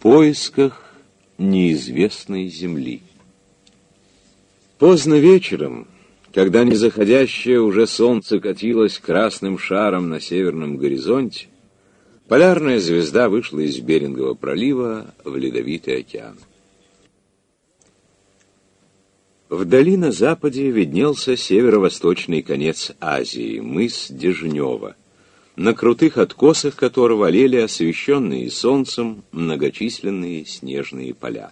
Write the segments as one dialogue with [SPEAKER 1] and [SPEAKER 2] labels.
[SPEAKER 1] поисках неизвестной земли. Поздно вечером, когда незаходящее уже солнце катилось красным шаром на северном горизонте, полярная звезда вышла из Берингового пролива в Ледовитый океан. Вдали на западе виднелся северо-восточный конец Азии, мыс Дежнева — на крутых откосах которого олели освещенные солнцем многочисленные снежные поля.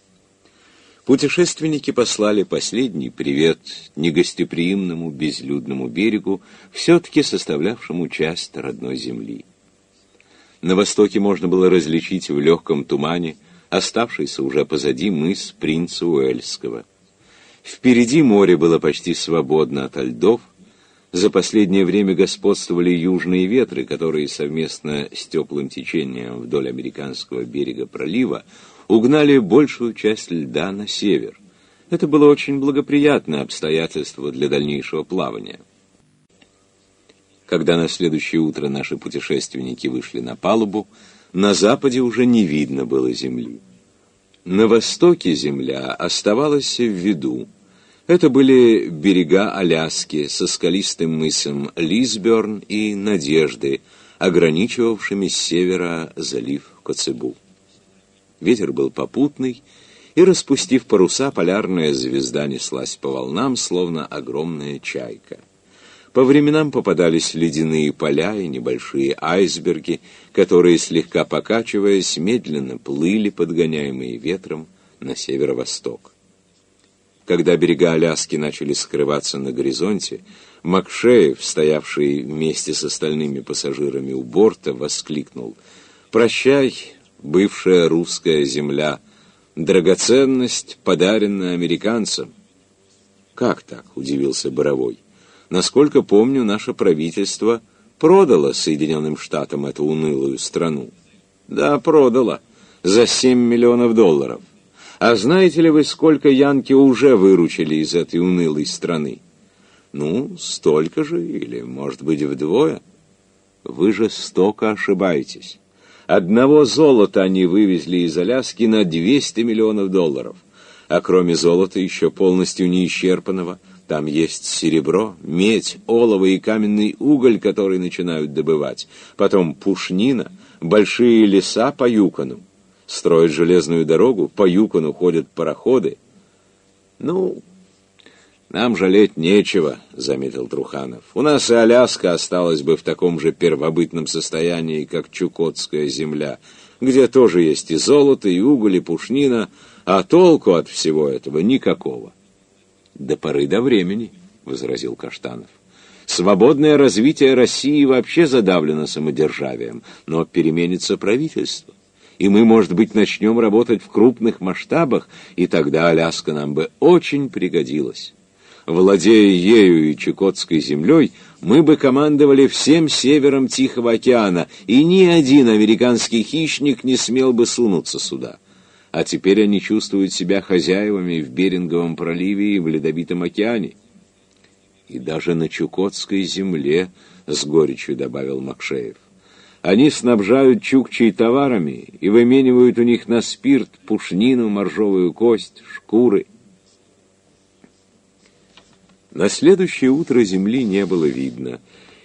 [SPEAKER 1] Путешественники послали последний привет негостеприимному безлюдному берегу, все-таки составлявшему часть родной земли. На востоке можно было различить в легком тумане оставшийся уже позади мыс Принца Уэльского. Впереди море было почти свободно от льдов, за последнее время господствовали южные ветры, которые совместно с теплым течением вдоль американского берега пролива угнали большую часть льда на север. Это было очень благоприятное обстоятельство для дальнейшего плавания. Когда на следующее утро наши путешественники вышли на палубу, на западе уже не видно было земли. На востоке земля оставалась в виду, это были берега Аляски со скалистым мысом Лисберн и Надежды, ограничивавшими с севера залив Коцебу. Ветер был попутный, и, распустив паруса, полярная звезда неслась по волнам, словно огромная чайка. По временам попадались ледяные поля и небольшие айсберги, которые, слегка покачиваясь, медленно плыли, подгоняемые ветром, на северо-восток. Когда берега Аляски начали скрываться на горизонте, Макшеев, стоявший вместе с остальными пассажирами у борта, воскликнул «Прощай, бывшая русская земля, драгоценность, подаренная американцам». «Как так?» — удивился Боровой. «Насколько помню, наше правительство продало Соединенным Штатам эту унылую страну». «Да, продало. За семь миллионов долларов». А знаете ли вы, сколько янки уже выручили из этой унылой страны? Ну, столько же, или, может быть, вдвое. Вы жестоко ошибаетесь. Одного золота они вывезли из Аляски на 200 миллионов долларов. А кроме золота, еще полностью неисчерпанного, там есть серебро, медь, олово и каменный уголь, который начинают добывать. Потом пушнина, большие леса по Юкону строят железную дорогу, по Юкону ходят пароходы. Ну, нам жалеть нечего, заметил Труханов. У нас и Аляска осталась бы в таком же первобытном состоянии, как Чукотская земля, где тоже есть и золото, и уголь, и пушнина, а толку от всего этого никакого. До поры до времени, возразил Каштанов. Свободное развитие России вообще задавлено самодержавием, но переменится правительство и мы, может быть, начнем работать в крупных масштабах, и тогда Аляска нам бы очень пригодилась. Владея ею и Чукотской землей, мы бы командовали всем севером Тихого океана, и ни один американский хищник не смел бы сунуться сюда. А теперь они чувствуют себя хозяевами в Беринговом проливе и в Ледовитом океане. И даже на Чукотской земле, — с горечью добавил Макшеев. Они снабжают чукчей товарами и выменивают у них на спирт, пушнину, моржовую кость, шкуры. На следующее утро земли не было видно,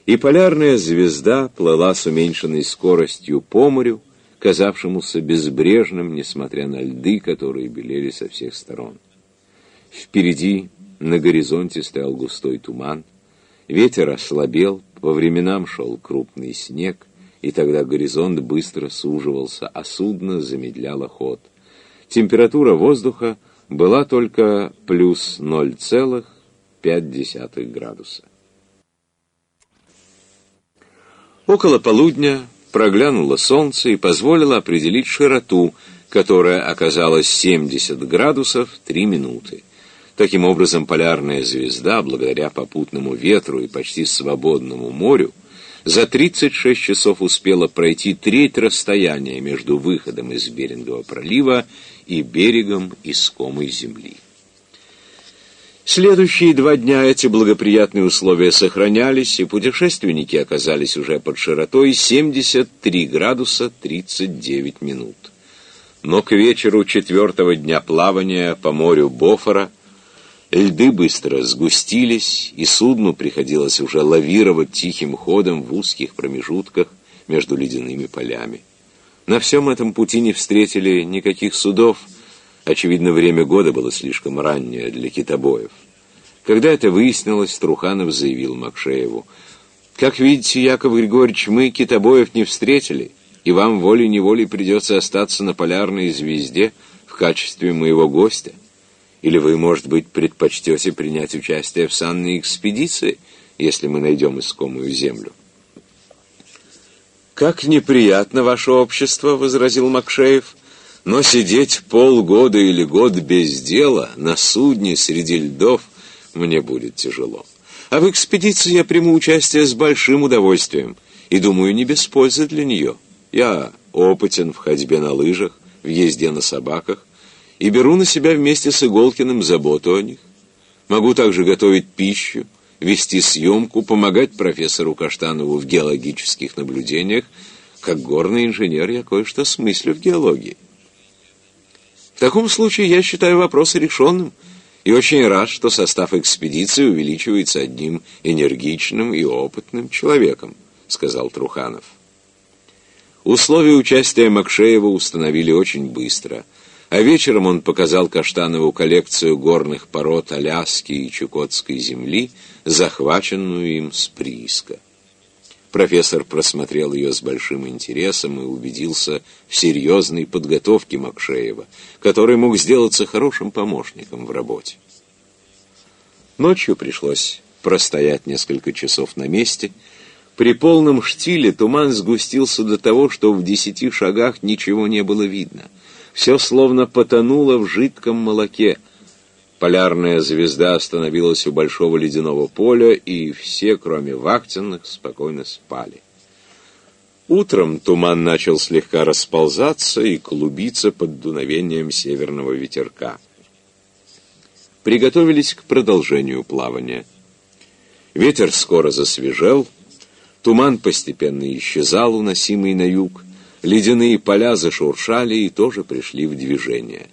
[SPEAKER 1] и полярная звезда плыла с уменьшенной скоростью по морю, казавшемуся безбрежным, несмотря на льды, которые белели со всех сторон. Впереди на горизонте стоял густой туман, ветер ослабел, по временам шел крупный снег, и тогда горизонт быстро суживался, а судно замедляло ход. Температура воздуха была только плюс 0,5 градуса. Около полудня проглянуло солнце и позволило определить широту, которая оказалась 70 градусов 3 минуты. Таким образом, полярная звезда, благодаря попутному ветру и почти свободному морю, за 36 часов успела пройти треть расстояния между выходом из Берингового пролива и берегом искомой земли. Следующие два дня эти благоприятные условия сохранялись, и путешественники оказались уже под широтой 73 градуса 39 минут. Но к вечеру четвертого дня плавания по морю Бофора льды быстро сгустились, и судну приходилось уже лавировать тихим ходом в узких промежутках между ледяными полями. На всем этом пути не встретили никаких судов, очевидно, время года было слишком раннее для китобоев. Когда это выяснилось, Труханов заявил Макшееву, «Как видите, Яков Григорьевич, мы китобоев не встретили» и вам волей-неволей придется остаться на полярной звезде в качестве моего гостя. Или вы, может быть, предпочтете принять участие в санной экспедиции, если мы найдем искомую землю. «Как неприятно ваше общество», — возразил Макшеев, «но сидеть полгода или год без дела на судне среди льдов мне будет тяжело. А в экспедиции я приму участие с большим удовольствием и, думаю, не без пользы для нее». Я опытен в ходьбе на лыжах, в езде на собаках, и беру на себя вместе с Иголкиным заботу о них. Могу также готовить пищу, вести съемку, помогать профессору Каштанову в геологических наблюдениях. Как горный инженер я кое-что смыслю в геологии. В таком случае я считаю вопрос решенным и очень рад, что состав экспедиции увеличивается одним энергичным и опытным человеком, сказал Труханов. Условия участия Макшеева установили очень быстро, а вечером он показал Каштанову коллекцию горных пород Аляски и Чукотской земли, захваченную им с прииска. Профессор просмотрел ее с большим интересом и убедился в серьезной подготовке Макшеева, который мог сделаться хорошим помощником в работе. Ночью пришлось простоять несколько часов на месте – при полном штиле туман сгустился до того, что в десяти шагах ничего не было видно. Все словно потонуло в жидком молоке. Полярная звезда остановилась у большого ледяного поля, и все, кроме вахтенных, спокойно спали. Утром туман начал слегка расползаться и клубиться под дуновением северного ветерка. Приготовились к продолжению плавания. Ветер скоро засвежел, Туман постепенно исчезал, уносимый на юг. Ледяные поля зашуршали и тоже пришли в движение.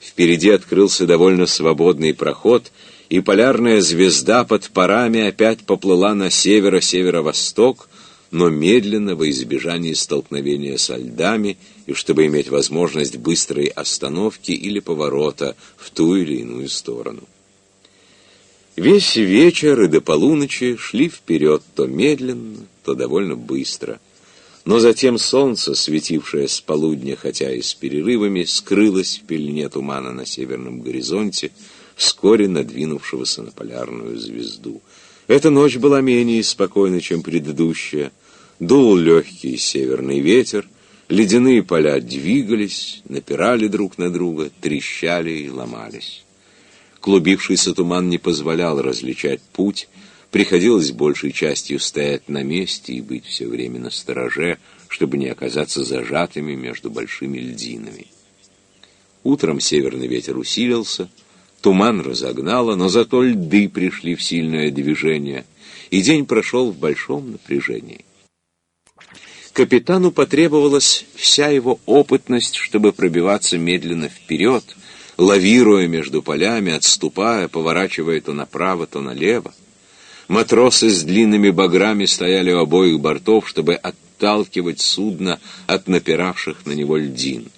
[SPEAKER 1] Впереди открылся довольно свободный проход, и полярная звезда под парами опять поплыла на северо-северо-восток, но медленно во избежание столкновения со льдами и чтобы иметь возможность быстрой остановки или поворота в ту или иную сторону. Весь вечер и до полуночи шли вперед то медленно, то довольно быстро. Но затем солнце, светившее с полудня, хотя и с перерывами, скрылось в пелене тумана на северном горизонте, вскоре надвинувшегося на полярную звезду. Эта ночь была менее спокойна, чем предыдущая. Дул легкий северный ветер, ледяные поля двигались, напирали друг на друга, трещали и ломались. Клубившийся туман не позволял различать путь, приходилось большей частью стоять на месте и быть все время на стороже, чтобы не оказаться зажатыми между большими льдинами. Утром северный ветер усилился, туман разогнало, но зато льды пришли в сильное движение, и день прошел в большом напряжении. Капитану потребовалась вся его опытность, чтобы пробиваться медленно вперед — лавируя между полями, отступая, поворачивая то направо, то налево. Матросы с длинными баграми стояли у обоих бортов, чтобы отталкивать судно от напиравших на него льдин.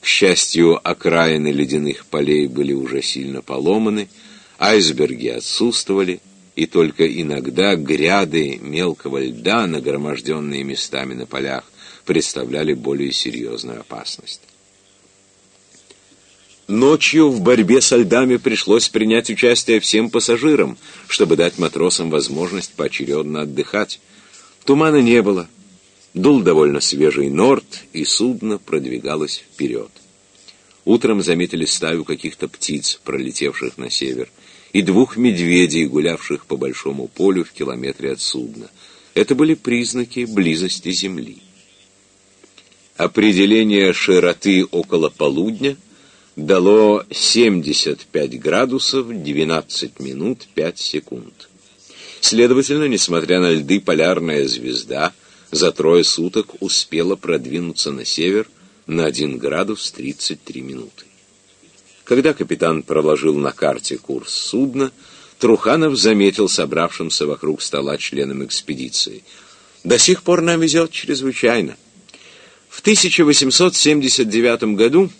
[SPEAKER 1] К счастью, окраины ледяных полей были уже сильно поломаны, айсберги отсутствовали, и только иногда гряды мелкого льда, нагроможденные местами на полях, представляли более серьезную опасность. Ночью в борьбе со льдами пришлось принять участие всем пассажирам, чтобы дать матросам возможность поочередно отдыхать. Тумана не было. Дул довольно свежий норт, и судно продвигалось вперед. Утром заметили стаю каких-то птиц, пролетевших на север, и двух медведей, гулявших по большому полю в километре от судна. Это были признаки близости Земли. Определение широты около полудня – дало 75 градусов 12 минут 5 секунд. Следовательно, несмотря на льды, полярная звезда за трое суток успела продвинуться на север на 1 градус 33 минуты. Когда капитан проложил на карте курс судна, Труханов заметил собравшимся вокруг стола членам экспедиции. «До сих пор нам везет чрезвычайно. В 1879 году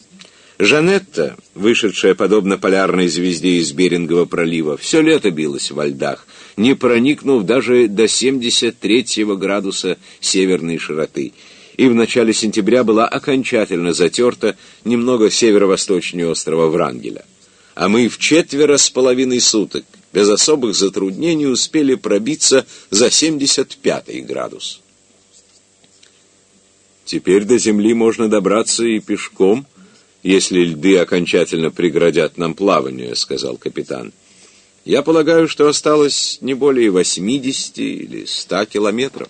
[SPEAKER 1] Жанетта, вышедшая подобно полярной звезде из Берингового пролива, все лето билась во льдах, не проникнув даже до 73 градуса северной широты – и в начале сентября была окончательно затерта немного северо-восточнее острова Врангеля. А мы в четверо с половиной суток без особых затруднений успели пробиться за 75 градус. Теперь до земли можно добраться и пешком, если льды окончательно преградят нам плавание, сказал капитан. Я полагаю, что осталось не более 80 или 100 километров.